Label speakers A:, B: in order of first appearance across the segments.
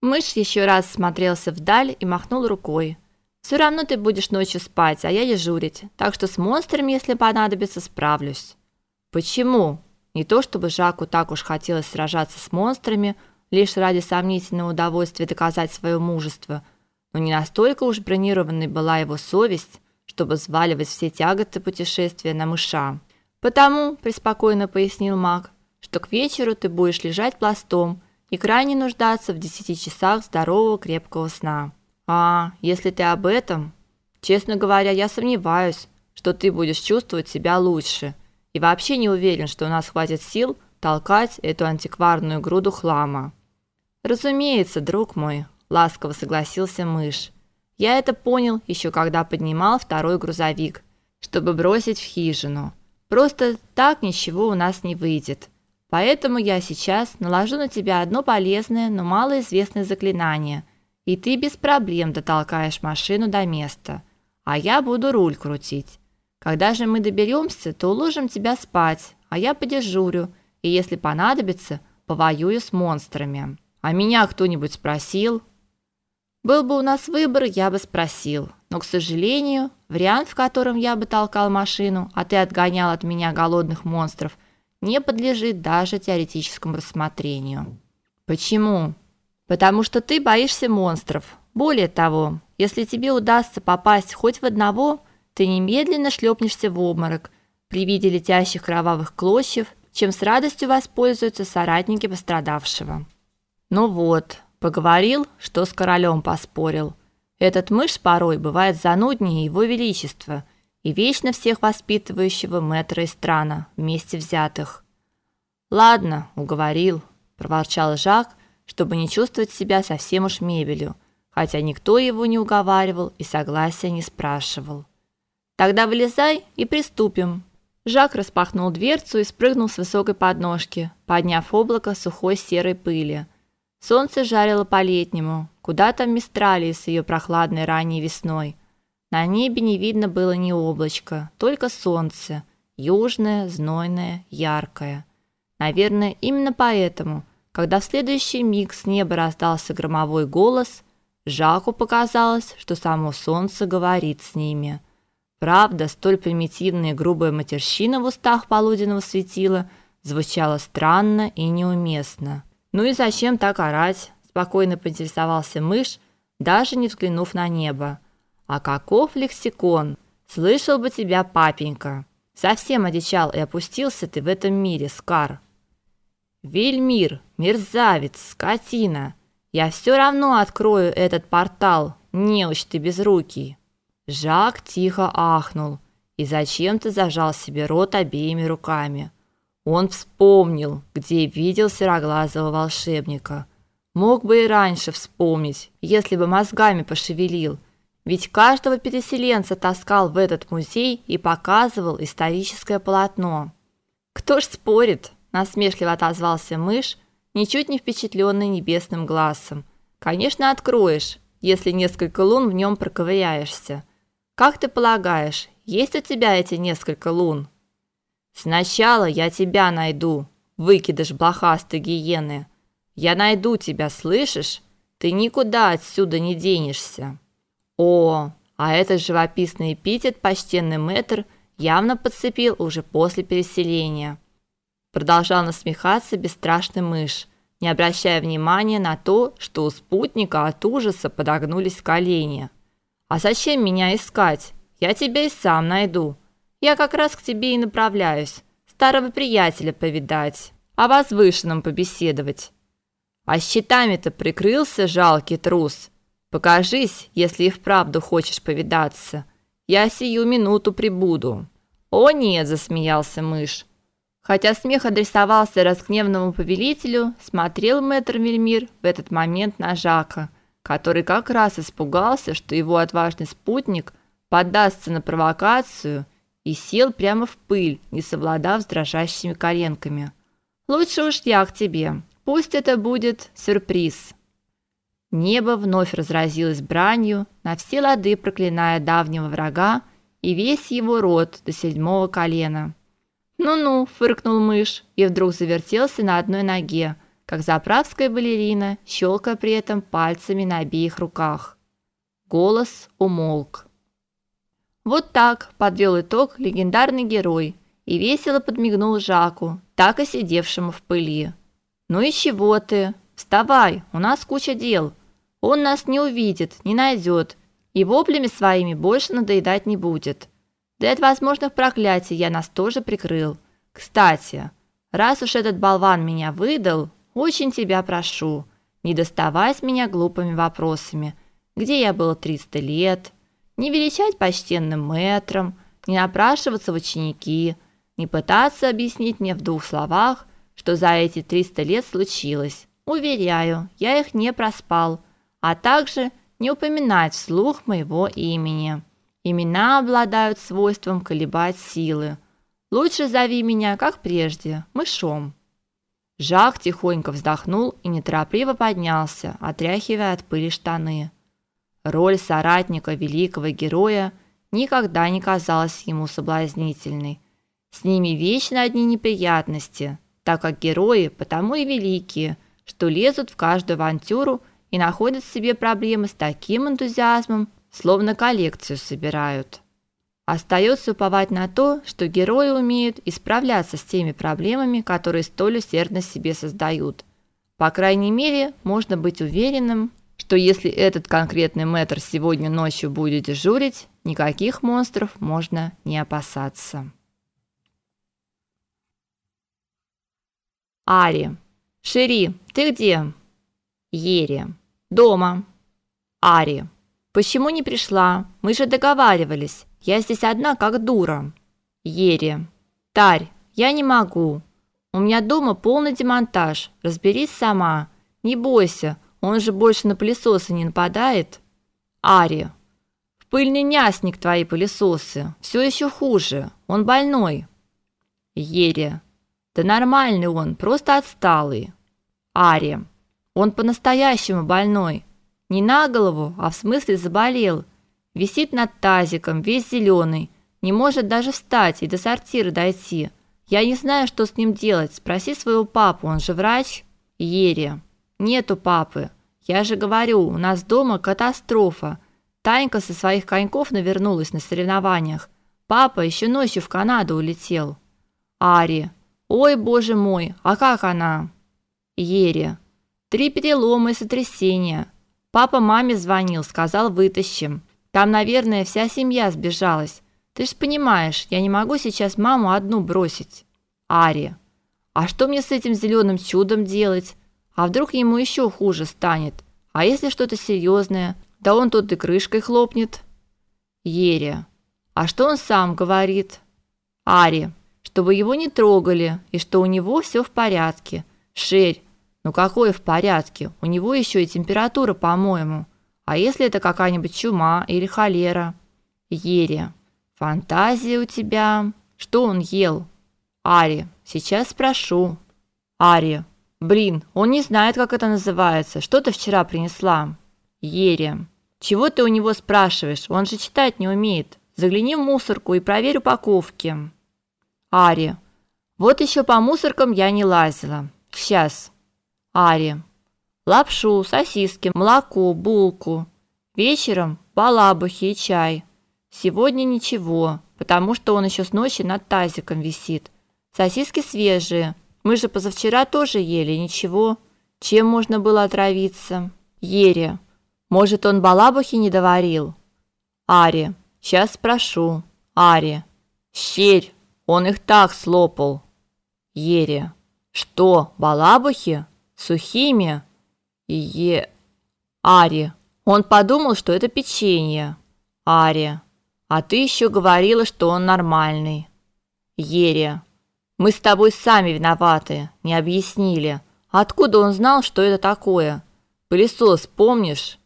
A: Мышь еще раз смотрелся вдаль и махнул рукой. Все равно ты будешь ночью спать, а я дежурить. Так что с монстрами, если понадобится, справлюсь. Почему? Не то чтобы Жаку так уж хотелось сражаться с монстрами, лишь ради сомнительного удовольствия доказать свое мужество, но не настолько уж бронированной была его совесть, чтобы взваливать все тяготы путешествия на мыша. Потому, преспокойно пояснил маг, что к вечеру ты будешь лежать пластом и крайне нуждаться в десяти часах здорового крепкого сна. А, если ты об этом, честно говоря, я сомневаюсь, что ты будешь чувствовать себя лучше. И вообще не уверен, что у нас хватит сил толкать эту антикварную груду хлама. Разумеется, друг мой, ласково согласился мышь. Я это понял еще когда поднимал второй грузовик, чтобы бросить в хижину. Просто так ничего у нас не выйдет. Поэтому я сейчас наложу на тебя одно полезное, но малоизвестное заклинание, и ты без проблем дотолкаешь машину до места, а я буду руль крутить. Когда же мы доберемся, то уложим тебя спать, а я подежурю, и если понадобится, повоюю с монстрами. А меня кто-нибудь спросил? Был бы у нас выбор, я бы спросил. Но, к сожалению, вариант, в котором я бы толкал машину, а ты отгонял от меня голодных монстров – не подлежит даже теоретическому рассмотрению. Почему? Потому что ты боишься монстров. Более того, если тебе удастся попасть хоть в одного, ты немедленно шлепнешься в обморок при виде летящих кровавых клочьев, чем с радостью воспользуются соратники пострадавшего. Ну вот, поговорил, что с королем поспорил. Этот мышь порой бывает зануднее его величества – и вечно всех воспитывающего мэтра страна вместе взятых. Ладно, уговорил, проворчал Жак, чтобы не чувствовать себя совсем уж мебелью, хотя никто его не уговаривал и согласия не спрашивал. Тогда вылезай и приступим. Жак распахнул дверцу и спрыгнул с высокой подножки, подняв облако сухой серой пыли. Солнце жарило по-летнему, куда там мистрали с ее прохладной ранней весной. На небе не видно было ни облачка, только солнце, южное, знойное, яркое. Наверное, именно поэтому, когда в следующий миг с неба раздался громовой голос, Жаку показалось, что само солнце говорит с ними. Правда, столь примитивная и грубая матерщина в устах полуденного светила звучала странно и неуместно. Ну и зачем так орать? спокойно поинтересовался мышь, даже не взглянув на небо. А каков лексикон? Слышал бы тебя папенька. Совсем одичал и опустился ты в этом мире, Скар. Вельмир, мерзавец, скотина. Я все равно открою этот портал, неуч ты безрукий. Жак тихо ахнул и зачем-то зажал себе рот обеими руками. Он вспомнил, где видел сероглазого волшебника. Мог бы и раньше вспомнить, если бы мозгами пошевелил ведь каждого переселенца таскал в этот музей и показывал историческое полотно. Кто ж спорит, насмешливо отозвался мышь, ничуть не впечатленный небесным глазом. Конечно, откроешь, если несколько лун в нем проковыряешься. Как ты полагаешь, есть у тебя эти несколько лун? Сначала я тебя найду, выкидыш блохастой гиены. Я найду тебя, слышишь? Ты никуда отсюда не денешься. О, а этот живописный эпитет почтенный мэтр явно подцепил уже после переселения. Продолжал насмехаться бесстрашный мышь, не обращая внимания на то, что у спутника от ужаса подогнулись колени. А зачем меня искать? Я тебя и сам найду. Я как раз к тебе и направляюсь, старого приятеля повидать, о возвышенном побеседовать. А щитами-то прикрылся жалкий трус. Покажись, если и вправду хочешь повидаться. Я сию минуту прибуду. О нет, засмеялся мышь. Хотя смех адресовался разгневанному повелителю, смотрел мэтр Мельмир в этот момент на Жака, который как раз испугался, что его отважный спутник поддастся на провокацию и сел прямо в пыль, не совладав с дрожащими коленками. Лучше уж я к тебе. Пусть это будет сюрприз. Небо вновь разразилось бранью, на все лады проклиная давнего врага и весь его род до седьмого колена. «Ну-ну», – фыркнул мышь и вдруг завертелся на одной ноге, как заправская балерина, щелкая при этом пальцами на обеих руках. Голос умолк. Вот так подвел итог легендарный герой и весело подмигнул Жаку, так и сидевшему в пыли. Ну и чего ты? Вставай, у нас куча дел. Он нас не увидит, не найдет и воплями своими больше надоедать не будет. Да и от возможных проклятий я нас тоже прикрыл. Кстати, раз уж этот болван меня выдал, очень тебя прошу, не доставай с меня глупыми вопросами. Где я был 300 лет? Не величать почтенным мэтром, не напрашиваться в ученики, не пытаться объяснить мне в двух словах, что за эти 300 лет случилось. Уверяю, я их не проспал, а также не упоминать вслух моего имени. Имена обладают свойством колебать силы. Лучше зови меня, как прежде, мышом. Жак тихонько вздохнул и неторопливо поднялся, отряхивая от пыли штаны. Роль соратника великого героя никогда не казалась ему соблазнительной. С ними вечно одни неприятности, так как герои потому и великие, что лезут в каждую авантюру и находят себе проблемы с таким энтузиазмом, словно коллекцию собирают. Остается уповать на то, что герои умеют исправляться с теми проблемами, которые столь усердно себе создают. По крайней мере, можно быть уверенным, что если этот конкретный мэтр сегодня ночью будет дежурить, никаких монстров можно не опасаться. Ари. Шири, ты где? Ере. Дома. Ари. Почему не пришла? Мы же договаривались. Я здесь одна, как дура. Ере. Тарь, я не могу. У меня дома полный демонтаж. Разберись сама. Не бойся, он же больше на пылесосы не нападает. Ари. В пыльный нясник твои пылесосы. Все еще хуже. Он больной. Ере. Да нормальный он, просто отсталый. Ари. Он по-настоящему больной. Не на голову, а в смысле заболел. Висит над тазиком, весь зеленый, не может даже встать и до сортира дойти. Я не знаю, что с ним делать. Спроси своего папу, он же врач. Ере. Нету папы. Я же говорю, у нас дома катастрофа. Танька со своих коньков навернулась на соревнованиях. Папа еще ночью в Канаду улетел. Ари. Ой, боже мой, а как она? Ере. Три перелома и сотрясения. Папа маме звонил, сказал, вытащим. Там, наверное, вся семья сбежалась. Ты ж понимаешь, я не могу сейчас маму одну бросить. Ари. А что мне с этим зеленым чудом делать? А вдруг ему еще хуже станет? А если что-то серьезное? Да он тут и крышкой хлопнет. Ере. А что он сам говорит? Ари. Чтобы его не трогали и что у него все в порядке. Шерь, ну какое в порядке? У него еще и температура, по-моему. А если это какая-нибудь чума или холера? Ере. Фантазия у тебя. Что он ел? Ари. Сейчас спрошу. Ари. Блин, он не знает, как это называется. Что ты вчера принесла? Ере. Чего ты у него спрашиваешь? Он же читать не умеет. Загляни в мусорку и проверь упаковки. Ари. Вот еще по мусоркам я не лазила. Сейчас. Ари. Лапшу, сосиски, молоко, булку. Вечером балабухи и чай. Сегодня ничего, потому что он еще с ночи над тазиком висит. Сосиски свежие. Мы же позавчера тоже ели, ничего. Чем можно было отравиться? Ере. Может, он балабухи не доварил? Ари. Сейчас спрошу. Ари. Щерь. Он их так слопал. Ере. Что, балабухи? Сухими и е... Ари. Он подумал, что это печенье. Ари. А ты еще говорила, что он нормальный. Ерия. Мы с тобой сами виноваты, не объяснили. Откуда он знал, что это такое? Пылесос, помнишь?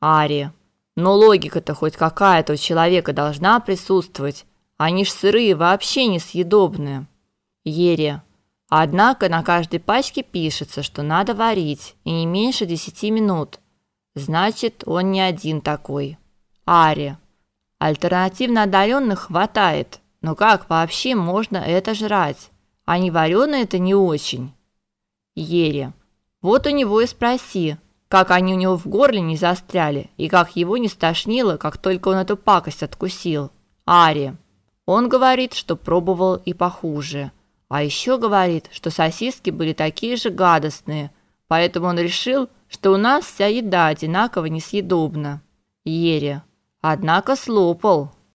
A: Ари. Но логика-то хоть какая-то у человека должна присутствовать. Они ж сырые, вообще несъедобные. Ерия. Однако на каждой пачке пишется, что надо варить и не меньше 10 минут. Значит, он не один такой. Ари. Альтернативно одаренных хватает, но как вообще можно это жрать? А не вареное это не очень. Ере. Вот у него и спроси, как они у него в горле не застряли и как его не стошнило, как только он эту пакость откусил. Ари. Он говорит, что пробовал и похуже. А еще говорит, что сосиски были такие же гадостные, поэтому он решил, что у нас вся еда одинаково несъедобна. Ере. Однако слопал.